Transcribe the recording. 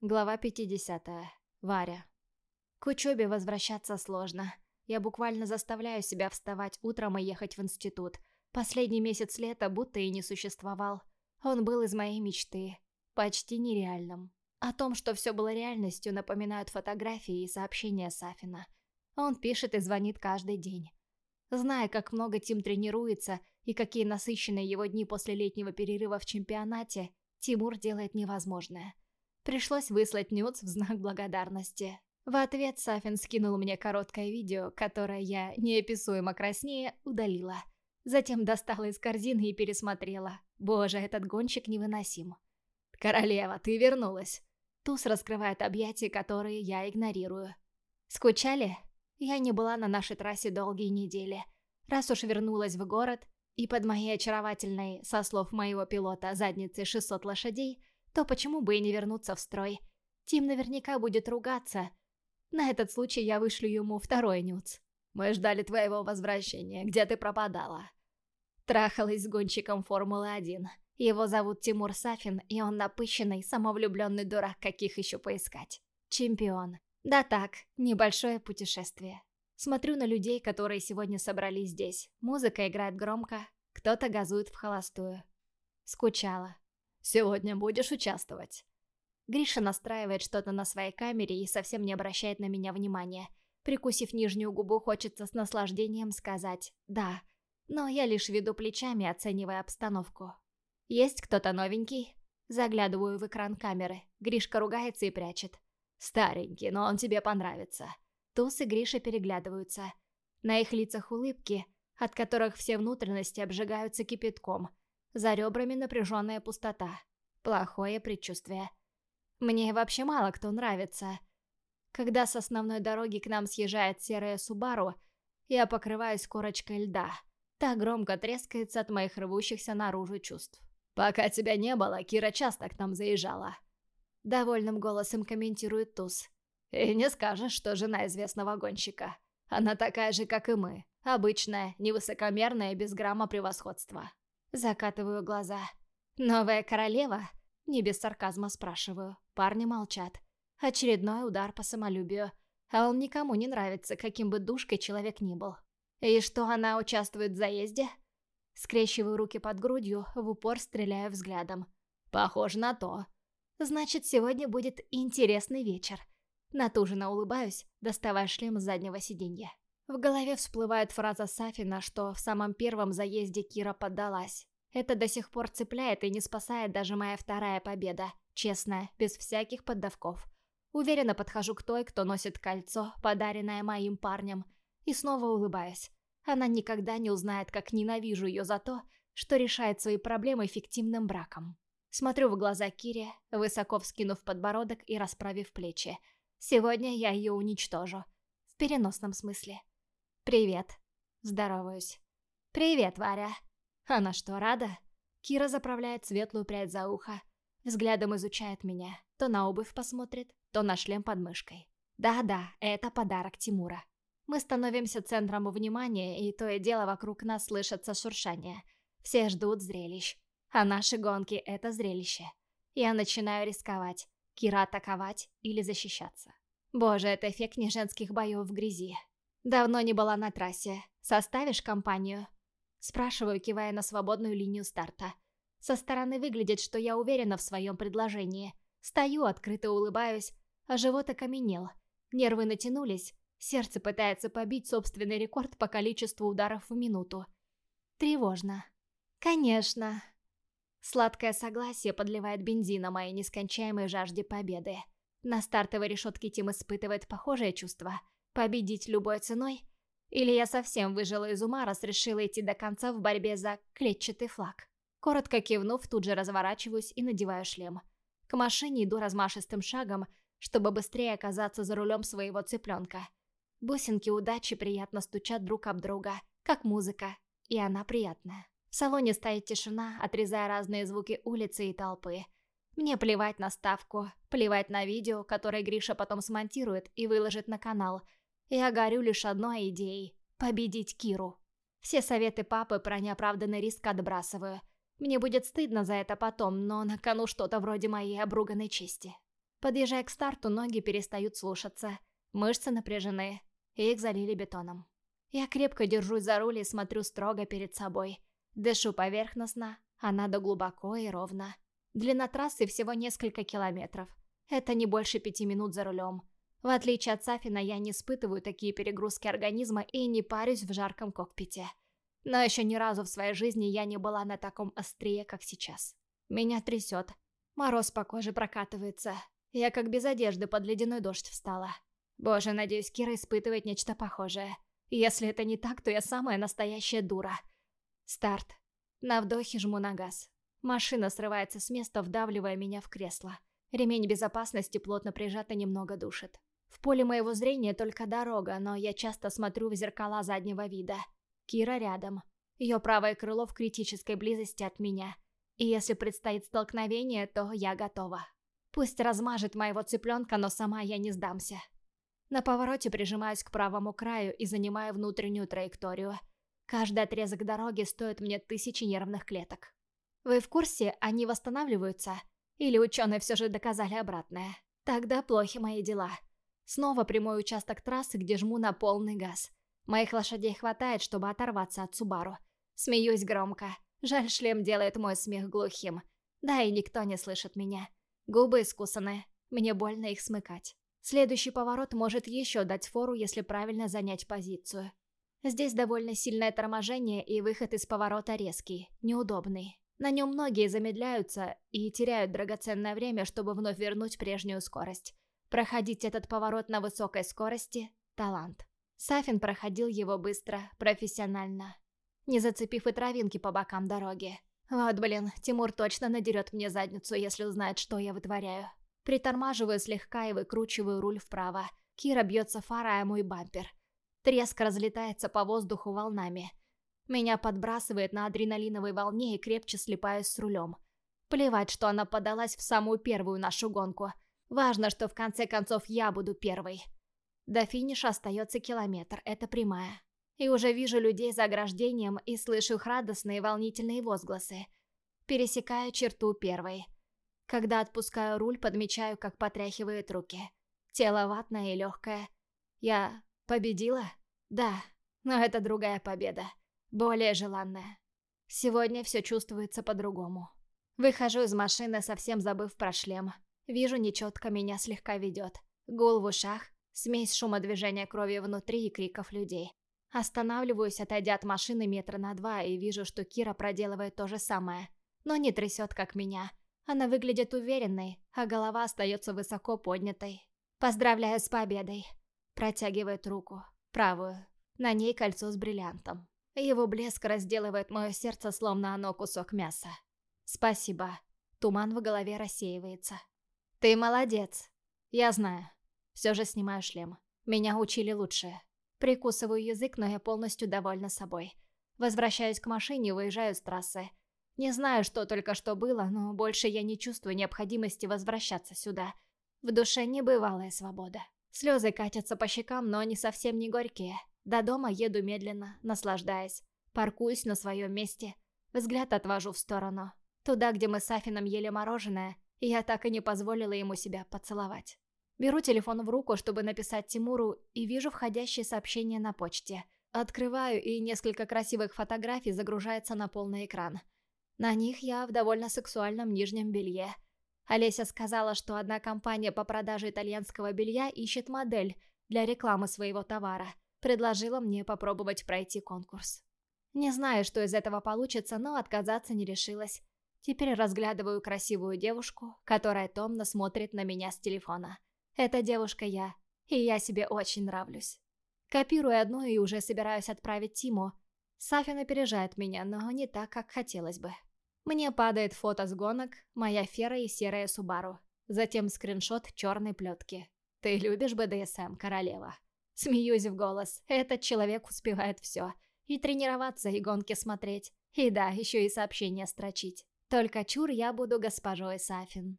Глава 50. Варя. К учебе возвращаться сложно. Я буквально заставляю себя вставать утром и ехать в институт. Последний месяц лета будто и не существовал. Он был из моей мечты. Почти нереальным. О том, что все было реальностью, напоминают фотографии и сообщения Сафина. Он пишет и звонит каждый день. Зная, как много Тим тренируется и какие насыщенные его дни после летнего перерыва в чемпионате, Тимур делает невозможное – Пришлось выслать нюц в знак благодарности. В ответ Сафин скинул мне короткое видео, которое я, неописуемо краснее, удалила. Затем достала из корзины и пересмотрела. Боже, этот гонщик невыносим. «Королева, ты вернулась!» Туз раскрывает объятия, которые я игнорирую. «Скучали?» Я не была на нашей трассе долгие недели. Раз уж вернулась в город, и под моей очаровательной, со слов моего пилота, задницей 600 лошадей, то почему бы и не вернуться в строй? Тим наверняка будет ругаться. На этот случай я вышлю ему второй нюц. Мы ждали твоего возвращения. Где ты пропадала? Трахалась с гонщиком Формулы-1. Его зовут Тимур Сафин, и он напыщенный, самовлюбленный дурак, каких еще поискать. Чемпион. Да так, небольшое путешествие. Смотрю на людей, которые сегодня собрались здесь. Музыка играет громко, кто-то газует в холостую. Скучала. Сегодня будешь участвовать?» Гриша настраивает что-то на своей камере и совсем не обращает на меня внимания. Прикусив нижнюю губу, хочется с наслаждением сказать «да». Но я лишь веду плечами, оценивая обстановку. «Есть кто-то новенький?» Заглядываю в экран камеры. Гришка ругается и прячет. «Старенький, но он тебе понравится». Туз и Гриша переглядываются. На их лицах улыбки, от которых все внутренности обжигаются кипятком. За ребрами напряженная пустота. Плохое предчувствие. Мне вообще мало кто нравится. Когда с основной дороги к нам съезжает серая Субару, я покрываюсь корочкой льда. Так громко трескается от моих рвущихся наружу чувств. «Пока тебя не было, Кира часто к нам заезжала». Довольным голосом комментирует Туз. «И не скажешь, что жена известного гонщика. Она такая же, как и мы. Обычная, невысокомерная, без грамма превосходства. Закатываю глаза. «Новая королева?» Не без сарказма спрашиваю. Парни молчат. Очередной удар по самолюбию. А он никому не нравится, каким бы душкой человек ни был. И что она участвует в заезде? Скрещиваю руки под грудью, в упор стреляю взглядом. Похоже на то. Значит, сегодня будет интересный вечер. Натуженно улыбаюсь, доставая шлем с заднего сиденья. В голове всплывает фраза Сафина, что в самом первом заезде Кира поддалась. Это до сих пор цепляет и не спасает даже моя вторая победа. Честная, без всяких поддавков. Уверенно подхожу к той, кто носит кольцо, подаренное моим парнем, и снова улыбаюсь. Она никогда не узнает, как ненавижу ее за то, что решает свои проблемы фиктивным браком. Смотрю в глаза Кире, высоко вскинув подбородок и расправив плечи. Сегодня я ее уничтожу. В переносном смысле. «Привет». Здороваюсь. «Привет, Варя». Она что, рада? Кира заправляет светлую прядь за ухо. Взглядом изучает меня. То на обувь посмотрит, то на шлем под мышкой. Да-да, это подарок Тимура. Мы становимся центром внимания, и то и дело вокруг нас слышатся шуршания. Все ждут зрелищ. А наши гонки — это зрелище. Я начинаю рисковать. Кира атаковать или защищаться. Боже, это эффект не женских боев в грязи. «Давно не была на трассе. Составишь компанию?» Спрашиваю, кивая на свободную линию старта. Со стороны выглядит, что я уверена в своем предложении. Стою, открыто улыбаюсь, а живот окаменел. Нервы натянулись, сердце пытается побить собственный рекорд по количеству ударов в минуту. Тревожно. «Конечно». Сладкое согласие подливает бензина моей нескончаемой жажде победы. На стартовой решетке Тим испытывает похожее чувство – Победить любой ценой? Или я совсем выжила из ума, раз решила идти до конца в борьбе за клетчатый флаг? Коротко кивнув, тут же разворачиваюсь и надеваю шлем. К машине иду размашистым шагом, чтобы быстрее оказаться за рулем своего цыпленка. Бусинки удачи приятно стучат друг об друга, как музыка, и она приятная. В салоне стоит тишина, отрезая разные звуки улицы и толпы. Мне плевать на ставку, плевать на видео, которое Гриша потом смонтирует и выложит на канал – я горю лишь одной идеей – победить Киру. Все советы папы про неоправданный риск отбрасываю. Мне будет стыдно за это потом, но на кону что-то вроде моей обруганной чести. Подъезжая к старту, ноги перестают слушаться. Мышцы напряжены, и их залили бетоном. Я крепко держусь за руль и смотрю строго перед собой. Дышу поверхностно, а надо глубоко и ровно. Длина трассы всего несколько километров. Это не больше пяти минут за рулем. В отличие от Сафина, я не испытываю такие перегрузки организма и не парюсь в жарком кокпите. Но еще ни разу в своей жизни я не была на таком острие, как сейчас. Меня трясет. Мороз по коже прокатывается. Я как без одежды под ледяной дождь встала. Боже, надеюсь, Кира испытывает нечто похожее. Если это не так, то я самая настоящая дура. Старт. На вдохе жму на газ. Машина срывается с места, вдавливая меня в кресло. Ремень безопасности плотно прижато немного душит. В поле моего зрения только дорога, но я часто смотрю в зеркала заднего вида. Кира рядом. Ее правое крыло в критической близости от меня. И если предстоит столкновение, то я готова. Пусть размажет моего цыпленка, но сама я не сдамся. На повороте прижимаюсь к правому краю и занимаю внутреннюю траекторию. Каждый отрезок дороги стоит мне тысячи нервных клеток. Вы в курсе, они восстанавливаются? Или ученые все же доказали обратное? Тогда плохи мои дела. Снова прямой участок трассы, где жму на полный газ. Моих лошадей хватает, чтобы оторваться от Субару. Смеюсь громко. Жаль, шлем делает мой смех глухим. Да и никто не слышит меня. Губы искусаны. Мне больно их смыкать. Следующий поворот может еще дать фору, если правильно занять позицию. Здесь довольно сильное торможение и выход из поворота резкий, неудобный. На нем многие замедляются и теряют драгоценное время, чтобы вновь вернуть прежнюю скорость. Проходить этот поворот на высокой скорости – талант. Сафин проходил его быстро, профессионально, не зацепив и травинки по бокам дороги. Вот, блин, Тимур точно надерет мне задницу, если узнает, что я вытворяю. Притормаживаю слегка и выкручиваю руль вправо. Кира бьется фара о мой бампер. Треск разлетается по воздуху волнами. Меня подбрасывает на адреналиновой волне и крепче слипаюсь с рулем. Плевать, что она подалась в самую первую нашу гонку. Важно, что в конце концов я буду первой. До финиша остается километр, это прямая. И уже вижу людей за ограждением и слышу их радостные волнительные возгласы. Пересекаю черту первой. Когда отпускаю руль, подмечаю, как потряхивает руки. Тело ватное и легкое. Я победила? Да, но это другая победа. Более желанная. Сегодня все чувствуется по-другому. Выхожу из машины, совсем забыв про шлем. Вижу, нечетко меня слегка ведет. Гул в ушах, смесь шума движения крови внутри и криков людей. Останавливаюсь, отойдя от машины метра на два, и вижу, что Кира проделывает то же самое. Но не трясет, как меня. Она выглядит уверенной, а голова остается высоко поднятой. «Поздравляю с победой!» Протягивает руку, правую. На ней кольцо с бриллиантом. Его блеск разделывает мое сердце, словно оно кусок мяса. «Спасибо». Туман в голове рассеивается. «Ты молодец. Я знаю. Все же снимаю шлем. Меня учили лучше. Прикусываю язык, но я полностью довольна собой. Возвращаюсь к машине и выезжаю с трассы. Не знаю, что только что было, но больше я не чувствую необходимости возвращаться сюда. В душе небывалая свобода. Слезы катятся по щекам, но они совсем не горькие. До дома еду медленно, наслаждаясь. Паркуюсь на своем месте. Взгляд отвожу в сторону. Туда, где мы с Афином ели мороженое, я так и не позволила ему себя поцеловать. Беру телефон в руку, чтобы написать Тимуру, и вижу входящее сообщение на почте. Открываю, и несколько красивых фотографий загружается на полный экран. На них я в довольно сексуальном нижнем белье. Олеся сказала, что одна компания по продаже итальянского белья ищет модель для рекламы своего товара. Предложила мне попробовать пройти конкурс. Не знаю, что из этого получится, но отказаться не решилась. Теперь разглядываю красивую девушку, которая томно смотрит на меня с телефона. Эта девушка я, и я себе очень нравлюсь. Копирую одну и уже собираюсь отправить Тиму. Сафин опережает меня, но не так, как хотелось бы. Мне падает фото с гонок, моя фера и серая Субару. Затем скриншот черной плетки. «Ты любишь БДСМ, королева?» Смеюсь в голос. Этот человек успевает все. И тренироваться, и гонки смотреть. И да, еще и сообщения строчить. Только чур я буду госпожой Сафин.